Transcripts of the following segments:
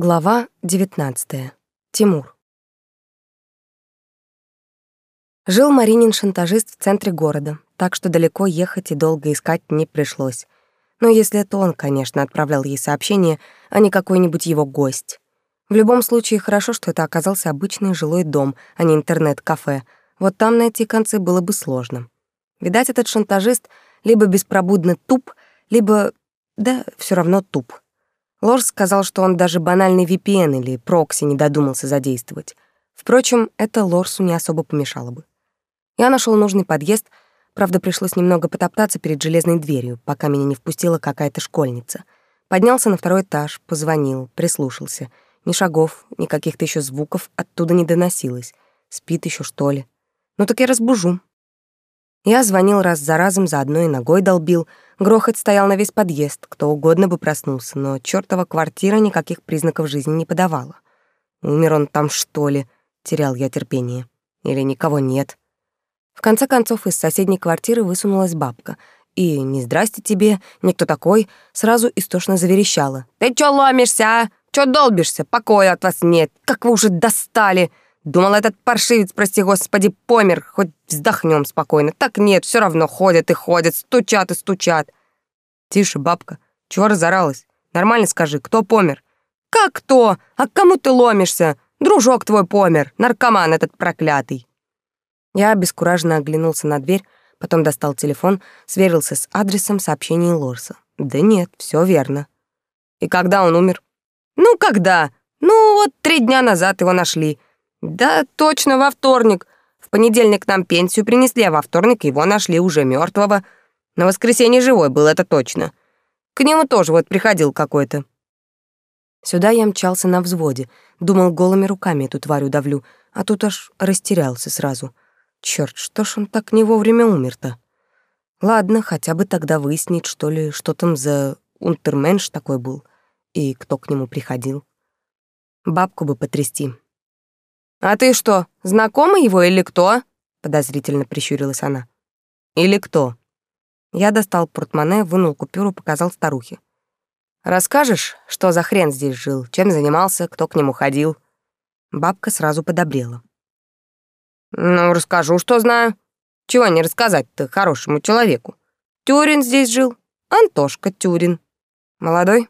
Глава 19. Тимур. Жил Маринин шантажист в центре города, так что далеко ехать и долго искать не пришлось. Но если это он, конечно, отправлял ей сообщение, а не какой-нибудь его гость. В любом случае, хорошо, что это оказался обычный жилой дом, а не интернет-кафе. Вот там найти концы было бы сложно. Видать, этот шантажист либо беспробудно туп, либо... да, все равно туп. Лорс сказал, что он даже банальный VPN или прокси не додумался задействовать. Впрочем, это Лорсу не особо помешало бы. Я нашел нужный подъезд, правда, пришлось немного потоптаться перед железной дверью, пока меня не впустила какая-то школьница. Поднялся на второй этаж, позвонил, прислушался. Ни шагов, ни каких-то еще звуков оттуда не доносилось. Спит еще что ли? Ну так я разбужу. Я звонил раз за разом, за одной ногой долбил. Грохот стоял на весь подъезд, кто угодно бы проснулся, но чёртова квартира никаких признаков жизни не подавала. Умер он там, что ли? Терял я терпение. Или никого нет? В конце концов, из соседней квартиры высунулась бабка. И «не здрасте тебе, никто такой», сразу истошно заверещала. «Ты чё ломишься, а? Чё долбишься? Покоя от вас нет. Как вы уже достали!» Думал, этот паршивец, прости господи, помер, хоть вздохнем спокойно. Так нет, все равно ходят и ходят, стучат и стучат. Тише, бабка, чего разоралась? Нормально скажи, кто помер? Как кто? А к кому ты ломишься? Дружок твой помер, наркоман этот проклятый. Я обескураженно оглянулся на дверь, потом достал телефон, сверился с адресом сообщений Лорса. Да нет, все верно. И когда он умер? Ну, когда? Ну, вот три дня назад его нашли. Да, точно, во вторник. В понедельник нам пенсию принесли, а во вторник его нашли уже мертвого. На воскресенье живой был, это точно. К нему тоже вот приходил какой-то. Сюда я мчался на взводе, думал, голыми руками эту тварь удавлю, а тут аж растерялся сразу. Черт, что ж он так не вовремя умер-то? Ладно, хотя бы тогда выяснить, что ли, что там за унтерменш такой был и кто к нему приходил. Бабку бы потрясти, «А ты что, знакомый его или кто?» — подозрительно прищурилась она. «Или кто?» Я достал портмоне, вынул купюру, показал старухе. «Расскажешь, что за хрен здесь жил, чем занимался, кто к нему ходил?» Бабка сразу подобрела. «Ну, расскажу, что знаю. Чего не рассказать-то хорошему человеку? Тюрин здесь жил, Антошка Тюрин. Молодой?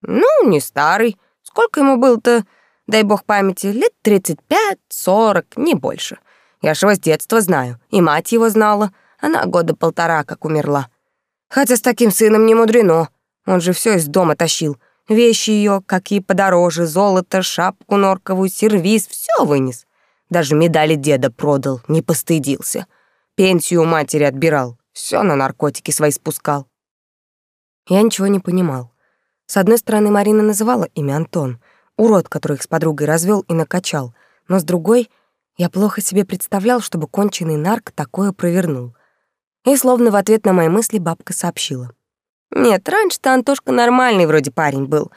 Ну, не старый. Сколько ему было-то? дай бог памяти, лет 35-40, не больше. Я ж его с детства знаю, и мать его знала. Она года полтора как умерла. Хотя с таким сыном не мудрено. Он же все из дома тащил. Вещи ее, какие подороже, золото, шапку норковую, сервиз, все вынес. Даже медали деда продал, не постыдился. Пенсию у матери отбирал, все на наркотики свои спускал. Я ничего не понимал. С одной стороны, Марина называла имя Антон — урод, который их с подругой развел и накачал, но с другой я плохо себе представлял, чтобы конченый нарк такое провернул. И словно в ответ на мои мысли бабка сообщила. «Нет, раньше-то Антошка нормальный вроде парень был.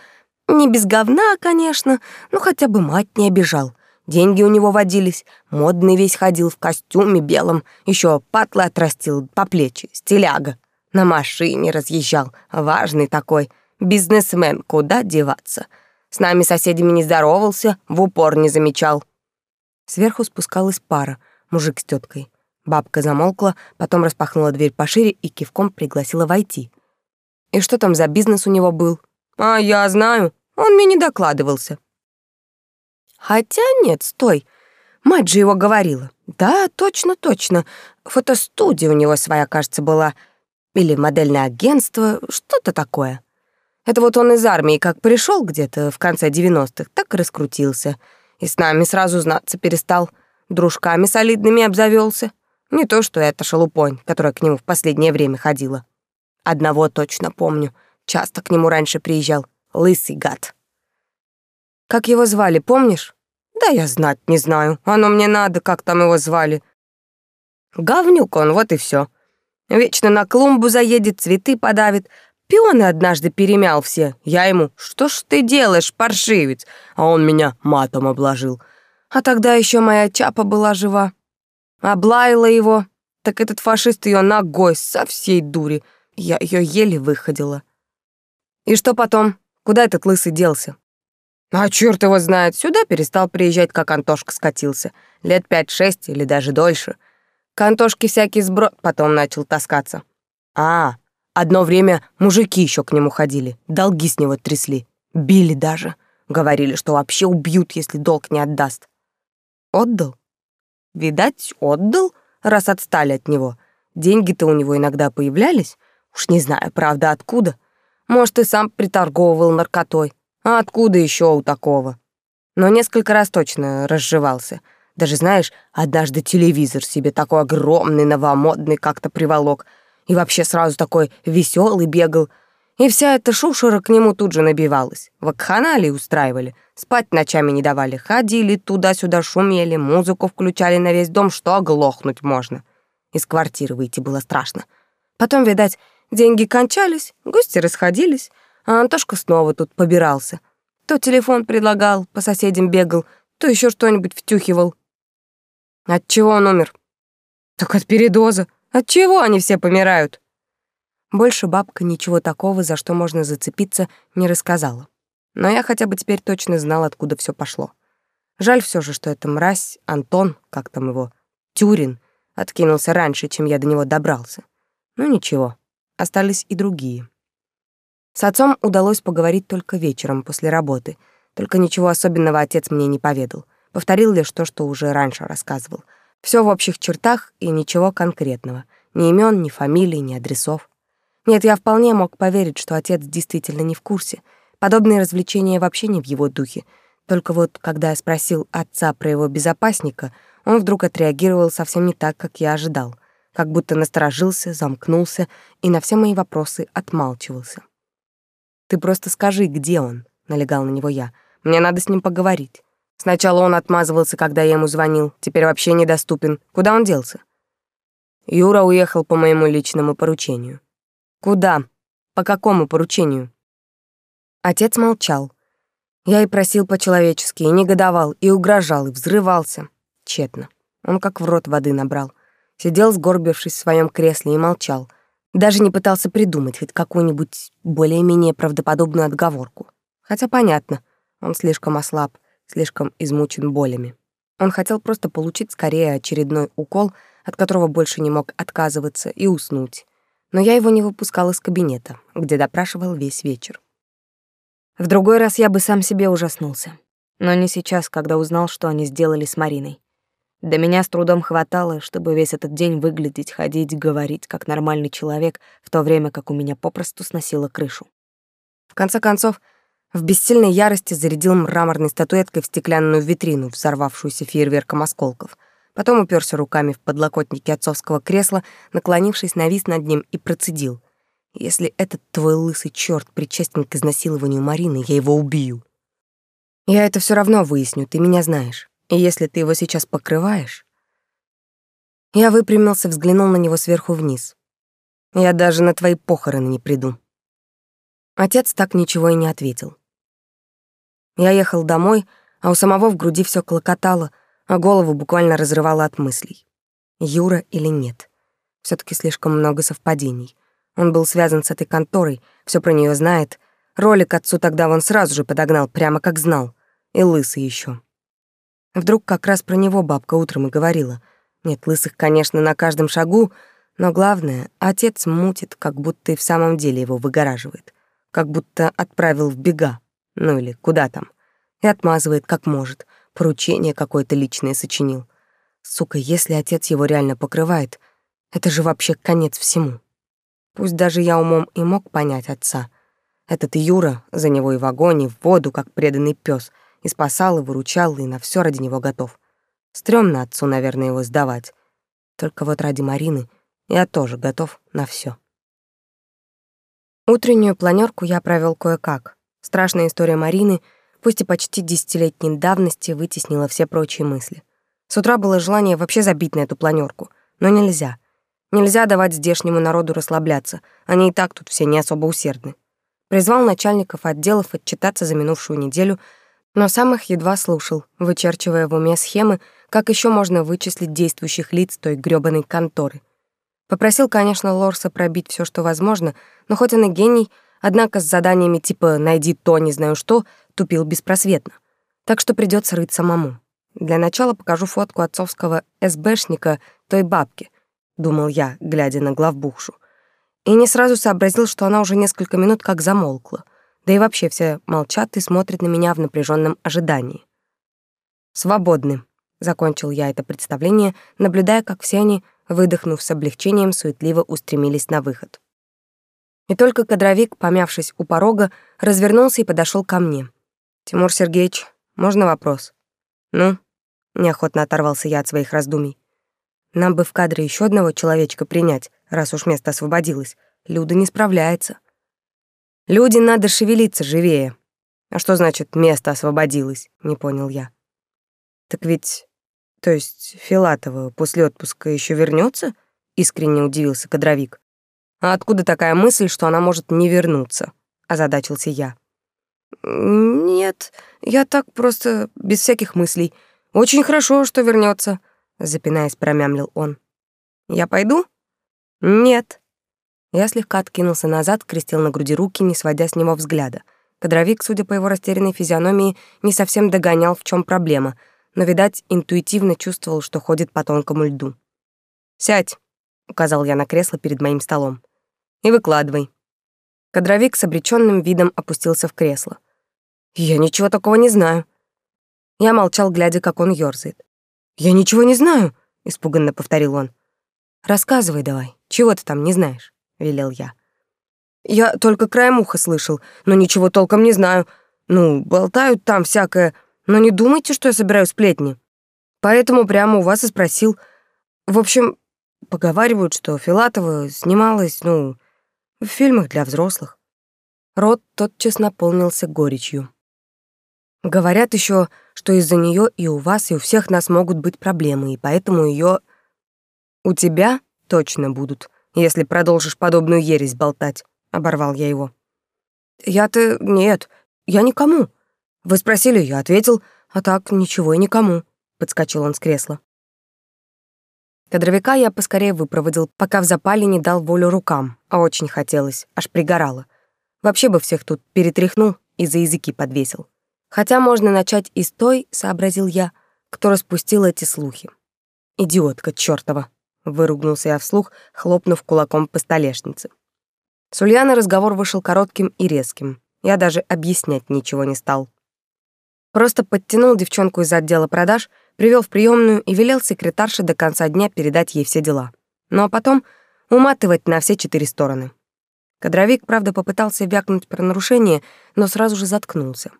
Не без говна, конечно, но хотя бы мать не обижал. Деньги у него водились, модный весь ходил в костюме белом, еще патлы отрастил по плечи, стиляга. На машине разъезжал, важный такой, бизнесмен, куда деваться». С нами соседями не здоровался, в упор не замечал. Сверху спускалась пара, мужик с теткой. Бабка замолкла, потом распахнула дверь пошире и кивком пригласила войти. И что там за бизнес у него был? А я знаю, он мне не докладывался. Хотя нет, стой. Мать же его говорила. Да, точно, точно. Фотостудия у него своя, кажется, была. Или модельное агентство, что-то такое. Это вот он из армии как пришел где-то в конце 90-х, так и раскрутился. И с нами сразу знаться перестал. Дружками солидными обзавелся. Не то, что эта шалупонь, которая к нему в последнее время ходила. Одного точно помню. Часто к нему раньше приезжал. Лысый гад. Как его звали, помнишь? Да я знать не знаю. Оно мне надо, как там его звали. Говнюк он, вот и все. Вечно на клумбу заедет, цветы подавит, Пионы однажды перемял все. Я ему, что ж ты делаешь, паршивец? А он меня матом обложил. А тогда еще моя чапа была жива. Облаяла его. Так этот фашист ее ногой со всей дури. Я ее еле выходила. И что потом? Куда этот лысый делся? А черт его знает, сюда перестал приезжать, как Антошка скатился. Лет пять-шесть или даже дольше. К Антошке всякий сброд потом начал таскаться. А, одно время мужики еще к нему ходили, долги с него трясли. Били даже. Говорили, что вообще убьют, если долг не отдаст. Отдал? Видать, отдал, раз отстали от него. Деньги-то у него иногда появлялись. Уж не знаю, правда, откуда. Может, и сам приторговывал наркотой. А откуда еще у такого? Но несколько раз точно разжевался. Даже, знаешь, однажды телевизор себе такой огромный, новомодный как-то приволок. И вообще сразу такой веселый бегал. И вся эта шушера к нему тут же набивалась. Вакханалии устраивали. Спать ночами не давали. Ходили туда-сюда, шумели, музыку включали на весь дом, что оглохнуть можно. Из квартиры выйти было страшно. Потом, видать, деньги кончались, гости расходились, а Антошка снова тут побирался. То телефон предлагал, по соседям бегал, то еще что-нибудь втюхивал. От чего он умер? Так от передоза. От чего они все помирают? Больше бабка ничего такого, за что можно зацепиться, не рассказала. Но я хотя бы теперь точно знал, откуда все пошло. Жаль все же, что эта мразь, Антон, как там его, Тюрин, откинулся раньше, чем я до него добрался. Ну ничего, остались и другие. С отцом удалось поговорить только вечером после работы. Только ничего особенного отец мне не поведал. Повторил лишь то, что уже раньше рассказывал. Все в общих чертах и ничего конкретного. Ни имен, ни фамилий, ни адресов. Нет, я вполне мог поверить, что отец действительно не в курсе. Подобные развлечения вообще не в его духе. Только вот, когда я спросил отца про его безопасника, он вдруг отреагировал совсем не так, как я ожидал. Как будто насторожился, замкнулся и на все мои вопросы отмалчивался. Ты просто скажи, где он, налегал на него я. Мне надо с ним поговорить. Сначала он отмазывался, когда я ему звонил, теперь вообще недоступен. Куда он делся? Юра уехал по моему личному поручению. Куда? По какому поручению? Отец молчал. Я и просил по-человечески, и негодовал, и угрожал, и взрывался. Тщетно. Он как в рот воды набрал. Сидел, сгорбившись в своем кресле, и молчал. Даже не пытался придумать хоть какую-нибудь более-менее правдоподобную отговорку. Хотя понятно, он слишком ослаб, слишком измучен болями. Он хотел просто получить скорее очередной укол, от которого больше не мог отказываться, и уснуть. Но я его не выпускал из кабинета, где допрашивал весь вечер. В другой раз я бы сам себе ужаснулся. Но не сейчас, когда узнал, что они сделали с Мариной. До меня с трудом хватало, чтобы весь этот день выглядеть, ходить, говорить как нормальный человек, в то время как у меня попросту сносило крышу. В конце концов, в бессильной ярости зарядил мраморной статуэткой в стеклянную витрину, взорвавшуюся фейерверком осколков. Потом уперся руками в подлокотники отцовского кресла, наклонившись, навис над ним и процедил. «Если этот твой лысый черт причастен к изнасилованию Марины, я его убью». «Я это все равно выясню, ты меня знаешь». И если ты его сейчас покрываешь... Я выпрямился, взглянул на него сверху вниз. Я даже на твои похороны не приду. Отец так ничего и не ответил. Я ехал домой, а у самого в груди все клокотало, а голову буквально разрывало от мыслей. Юра или нет? все таки слишком много совпадений. Он был связан с этой конторой, все про нее знает. Ролик отцу тогда он сразу же подогнал, прямо как знал. И лысый еще. Вдруг как раз про него бабка утром и говорила. Нет, лысых, конечно, на каждом шагу, но главное, отец мутит, как будто и в самом деле его выгораживает. Как будто отправил в бега, ну или куда там. И отмазывает, как может. Поручение какое-то личное сочинил. Сука, если отец его реально покрывает, это же вообще конец всему. Пусть даже я умом и мог понять отца. Этот Юра за него и в огонь, и в воду, как преданный пес — и спасал, и выручал, и на все ради него готов. Стрёмно отцу, наверное, его сдавать. Только вот ради Марины я тоже готов на все. Утреннюю планерку я провел кое-как. Страшная история Марины, пусть и почти десятилетней давности, вытеснила все прочие мысли. С утра было желание вообще забить на эту планерку, но нельзя. Нельзя давать здешнему народу расслабляться, они и так тут все не особо усердны. Призвал начальников отделов отчитаться за минувшую неделю, но сам их едва слушал, вычерчивая в уме схемы, как еще можно вычислить действующих лиц той грёбаной конторы. Попросил, конечно, Лорса пробить все, что возможно, но хоть он и гений, однако с заданиями типа «найди то, не знаю что», тупил беспросветно. Так что придется рыть самому. Для начала покажу фотку отцовского СБшника той бабки, думал я, глядя на главбухшу. И не сразу сообразил, что она уже несколько минут как замолкла. Да и вообще все молчат и смотрят на меня в напряженном ожидании. «Свободны», — закончил я это представление, наблюдая, как все они, выдохнув с облегчением, суетливо устремились на выход. И только кадровик, помявшись у порога, развернулся и подошел ко мне. «Тимур Сергеевич, можно вопрос?» «Ну?» — неохотно оторвался я от своих раздумий. «Нам бы в кадре еще одного человечка принять, раз уж место освободилось. Люда не справляется». «Люди надо шевелиться живее». «А что значит «место освободилось»?» — не понял я. «Так ведь... То есть Филатова после отпуска еще вернется? искренне удивился кадровик. «А откуда такая мысль, что она может не вернуться?» — озадачился я. «Нет, я так просто, без всяких мыслей. Очень хорошо, что вернется, запинаясь, промямлил он. «Я пойду?» «Нет». Я слегка откинулся назад, крестил на груди руки, не сводя с него взгляда. Кадровик, судя по его растерянной физиономии, не совсем догонял, в чем проблема, но, видать, интуитивно чувствовал, что ходит по тонкому льду. «Сядь», — указал я на кресло перед моим столом, — «и выкладывай». Кадровик с обреченным видом опустился в кресло. «Я ничего такого не знаю». Я молчал, глядя, как он ёрзает. «Я ничего не знаю», — испуганно повторил он. «Рассказывай давай, чего ты там не знаешь?» — велел я. «Я только краем уха слышал, но ничего толком не знаю. Ну, болтают там всякое, но не думайте, что я собираю сплетни. Поэтому прямо у вас и спросил. В общем, поговаривают, что Филатова снималась, ну, в фильмах для взрослых. Рот тотчас наполнился горечью. Говорят еще, что из-за нее и у вас, и у всех нас могут быть проблемы, и поэтому ее у тебя точно будут, если продолжишь подобную ересь болтать, оборвал я его. Я-то нет, я никому. Вы спросили, я ответил, а так ничего и никому, подскочил он с кресла. Кадровика я поскорее выпроводил, пока в запале не дал волю рукам, а очень хотелось, аж пригорало. Вообще бы всех тут перетряхнул и за языки подвесил. Хотя можно начать и с той, сообразил я, кто распустил эти слухи. Идиотка чёртова, выругнулся я вслух, хлопнув кулаком по столешнице. С Ульяной разговор вышел коротким и резким. Я даже объяснять ничего не стал. Просто подтянул девчонку из отдела продаж — привел в приемную и велел секретарше до конца дня передать ей все дела. Ну а потом уматывать на все четыре стороны. Кадровик, правда, попытался вякнуть про нарушение, но сразу же заткнулся.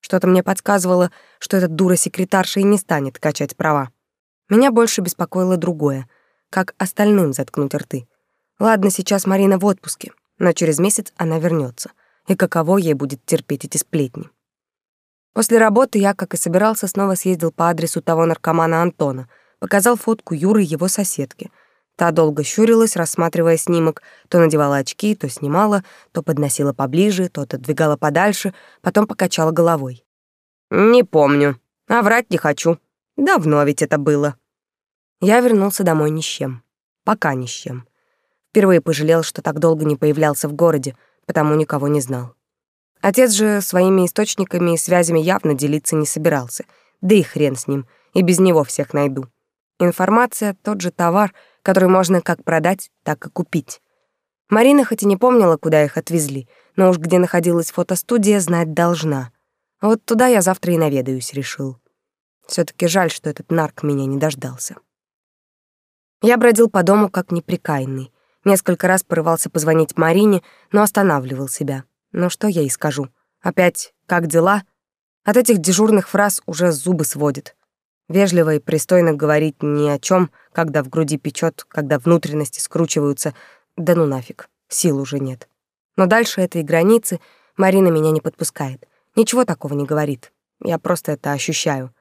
Что-то мне подсказывало, что эта дура-секретарша и не станет качать права. Меня больше беспокоило другое. Как остальным заткнуть рты? Ладно, сейчас Марина в отпуске, но через месяц она вернется. И каково ей будет терпеть эти сплетни? После работы я, как и собирался, снова съездил по адресу того наркомана Антона, показал фотку Юры его соседки. Та долго щурилась, рассматривая снимок, то надевала очки, то снимала, то подносила поближе, то отодвигала подальше, потом покачала головой. «Не помню, а врать не хочу. Давно ведь это было». Я вернулся домой ни с чем. Пока ни с чем. Впервые пожалел, что так долго не появлялся в городе, потому никого не знал. Отец же своими источниками и связями явно делиться не собирался. Да и хрен с ним, и без него всех найду. Информация — тот же товар, который можно как продать, так и купить. Марина хоть и не помнила, куда их отвезли, но уж где находилась фотостудия, знать должна. Вот туда я завтра и наведаюсь, решил. все таки жаль, что этот нарк меня не дождался. Я бродил по дому как неприкаянный. Несколько раз порывался позвонить Марине, но останавливал себя. Но что я ей скажу? Опять «как дела?» От этих дежурных фраз уже зубы сводит. Вежливо и пристойно говорить ни о чем, когда в груди печет, когда внутренности скручиваются. Да ну нафиг, сил уже нет. Но дальше этой границы Марина меня не подпускает. Ничего такого не говорит. Я просто это ощущаю.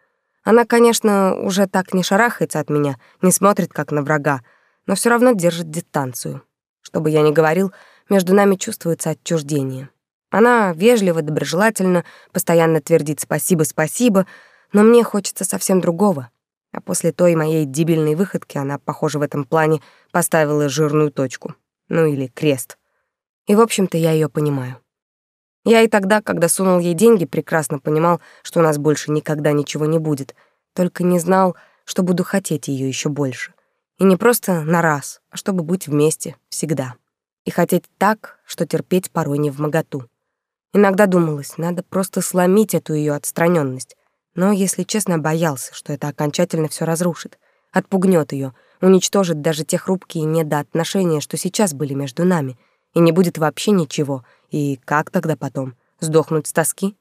Она, конечно, уже так не шарахается от меня, не смотрит как на врага, но все равно держит дистанцию. Что бы я ни говорил, между нами чувствуется отчуждение. Она вежливо, доброжелательно, постоянно твердит «спасибо, спасибо», но мне хочется совсем другого. А после той моей дебильной выходки она, похоже, в этом плане поставила жирную точку. Ну или крест. И, в общем-то, я ее понимаю. Я и тогда, когда сунул ей деньги, прекрасно понимал, что у нас больше никогда ничего не будет, только не знал, что буду хотеть ее еще больше. И не просто на раз, а чтобы быть вместе всегда. И хотеть так, что терпеть порой не в моготу. Иногда думалось, надо просто сломить эту ее отстраненность, но, если честно, боялся, что это окончательно все разрушит, отпугнет ее, уничтожит даже те хрупкие недоотношения, что сейчас были между нами, и не будет вообще ничего. И как тогда потом? Сдохнуть с тоски?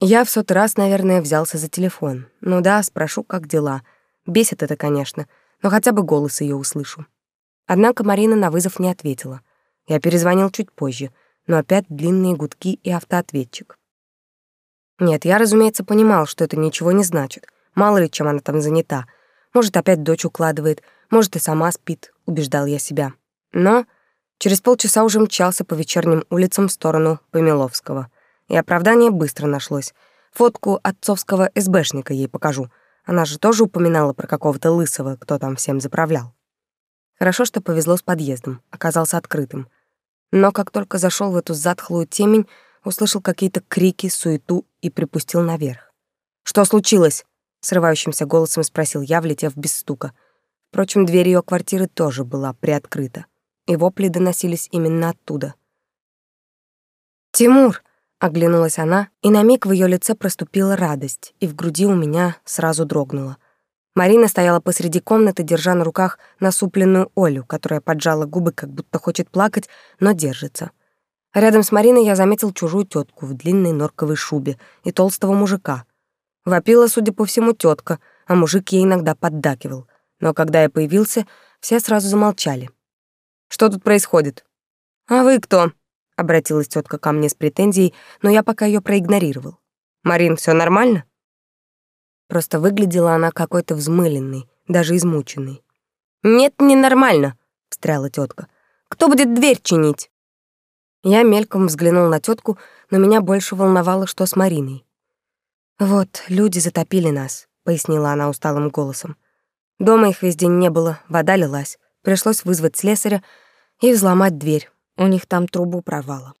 Я в сотый раз, наверное, взялся за телефон. Ну да, спрошу, как дела. Бесит это, конечно, но хотя бы голос ее услышу. Однако Марина на вызов не ответила. Я перезвонил чуть позже, но опять длинные гудки и автоответчик. Нет, я, разумеется, понимал, что это ничего не значит. Мало ли, чем она там занята. Может, опять дочь укладывает, может, и сама спит, убеждал я себя. Но через полчаса уже мчался по вечерним улицам в сторону Помиловского. И оправдание быстро нашлось. Фотку отцовского СБшника ей покажу. Она же тоже упоминала про какого-то лысого, кто там всем заправлял. Хорошо, что повезло с подъездом, оказался открытым. Но как только зашел в эту затхлую темень, услышал какие-то крики, суету и припустил наверх. «Что случилось?» — срывающимся голосом спросил я, влетев без стука. Впрочем, дверь ее квартиры тоже была приоткрыта, и вопли доносились именно оттуда. «Тимур!» — оглянулась она, и на миг в ее лице проступила радость, и в груди у меня сразу дрогнула. Марина стояла посреди комнаты, держа на руках насупленную Олю, которая поджала губы, как будто хочет плакать, но держится. Рядом с Мариной я заметил чужую тетку в длинной норковой шубе и толстого мужика. Вопила, судя по всему, тетка, а мужик ей иногда поддакивал. Но когда я появился, все сразу замолчали. «Что тут происходит?» «А вы кто?» — обратилась тетка ко мне с претензией, но я пока ее проигнорировал. «Марин, все нормально?» Просто выглядела она какой-то взмыленной, даже измученной. «Нет, не нормально», — встряла тетка. «Кто будет дверь чинить?» Я мельком взглянул на тетку, но меня больше волновало, что с Мариной. «Вот, люди затопили нас», — пояснила она усталым голосом. «Дома их весь день не было, вода лилась. Пришлось вызвать слесаря и взломать дверь. У них там трубу прорвало».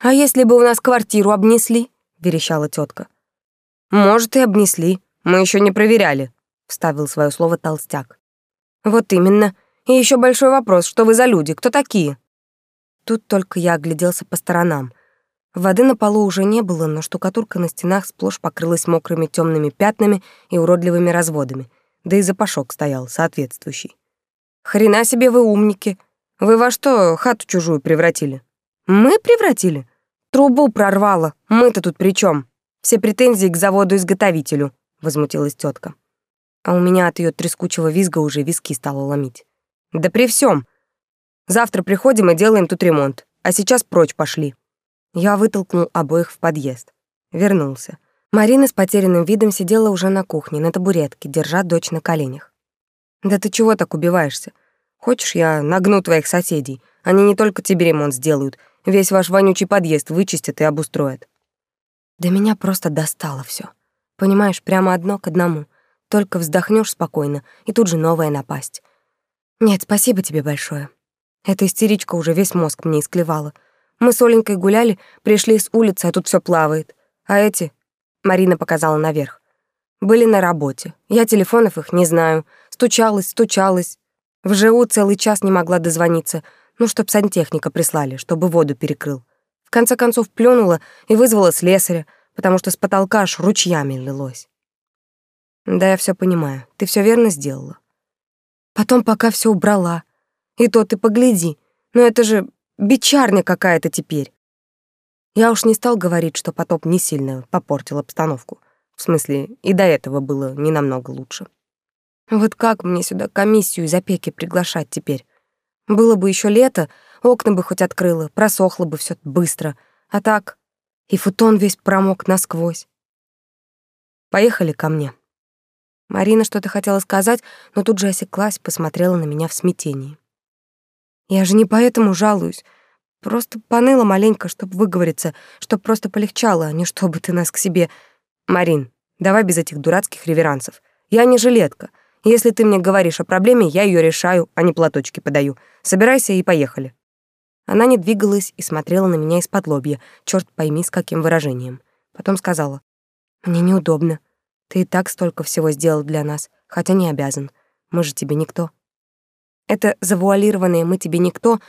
«А если бы у нас квартиру обнесли?» — верещала тетка. «Может, и обнесли. Мы еще не проверяли», — вставил свое слово толстяк. «Вот именно. И еще большой вопрос, что вы за люди, кто такие?» Тут только я огляделся по сторонам. Воды на полу уже не было, но штукатурка на стенах сплошь покрылась мокрыми темными пятнами и уродливыми разводами, да и запашок стоял соответствующий. «Хрена себе вы умники! Вы во что хату чужую превратили?» «Мы превратили? Трубу прорвало. Мы-то тут при чем? Все претензии к заводу-изготовителю», — возмутилась тетка. А у меня от ее трескучего визга уже виски стало ломить. «Да при всем. Завтра приходим и делаем тут ремонт. А сейчас прочь пошли». Я вытолкнул обоих в подъезд. Вернулся. Марина с потерянным видом сидела уже на кухне, на табуретке, держа дочь на коленях. «Да ты чего так убиваешься? Хочешь, я нагну твоих соседей? Они не только тебе ремонт сделают, весь ваш вонючий подъезд вычистят и обустроят». Да меня просто достало все. Понимаешь, прямо одно к одному. Только вздохнешь спокойно, и тут же новая напасть. Нет, спасибо тебе большое. Эта истеричка уже весь мозг мне исклевала. Мы с Оленькой гуляли, пришли с улицы, а тут все плавает. А эти... Марина показала наверх. Были на работе. Я телефонов их не знаю. Стучалась, стучалась. В ЖУ целый час не могла дозвониться. Ну, чтоб сантехника прислали, чтобы воду перекрыл. В конце концов плюнула и вызвала слесаря, потому что с потолка аж ручьями лилось. Да, я все понимаю. Ты все верно сделала. Потом, пока все убрала, и то ты погляди. Но это же бичарня какая-то теперь. Я уж не стал говорить, что потоп не сильно попортил обстановку. В смысле, и до этого было не намного лучше. Вот как мне сюда комиссию из опеки приглашать теперь? Было бы еще лето, окна бы хоть открыла, просохло бы все быстро. А так и футон весь промок насквозь. Поехали ко мне. Марина что-то хотела сказать, но тут же осеклась, посмотрела на меня в смятении. Я же не поэтому жалуюсь. Просто поныла маленько, чтобы выговориться, чтобы просто полегчало, а не чтобы ты нас к себе... Марин, давай без этих дурацких реверансов. Я не жилетка. Если ты мне говоришь о проблеме, я ее решаю, а не платочки подаю. Собирайся и поехали. Она не двигалась и смотрела на меня из-под лобья, черт пойми с каким выражением. Потом сказала, «Мне неудобно. Ты и так столько всего сделал для нас, хотя не обязан. Мы же тебе никто». Это завуалированное «мы тебе никто»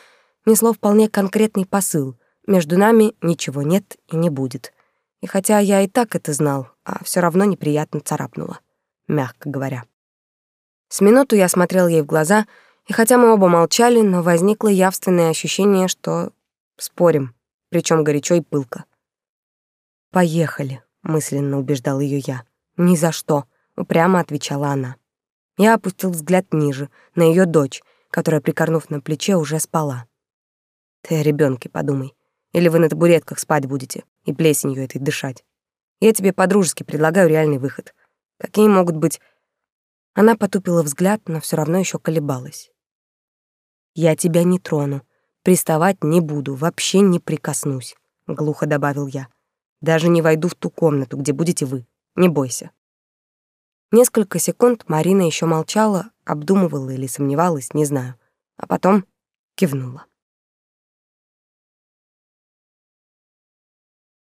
несло вполне конкретный посыл. Между нами ничего нет и не будет. И хотя я и так это знал, а все равно неприятно царапнуло, мягко говоря. С минуту я смотрел ей в глаза, и хотя мы оба молчали, но возникло явственное ощущение, что спорим, причем горячо и пылко. «Поехали», — мысленно убеждал ее я. «Ни за что», — упрямо отвечала она. Я опустил взгляд ниже, на ее дочь, которая, прикорнув на плече, уже спала. «Ты о ребенке подумай. Или вы на табуретках спать будете и плесенью этой дышать. Я тебе по-дружески предлагаю реальный выход. Какие могут быть...» Она потупила взгляд, но все равно еще колебалась. «Я тебя не трону, приставать не буду, вообще не прикоснусь», — глухо добавил я. «Даже не войду в ту комнату, где будете вы. Не бойся». Несколько секунд Марина еще молчала, обдумывала или сомневалась, не знаю, а потом кивнула.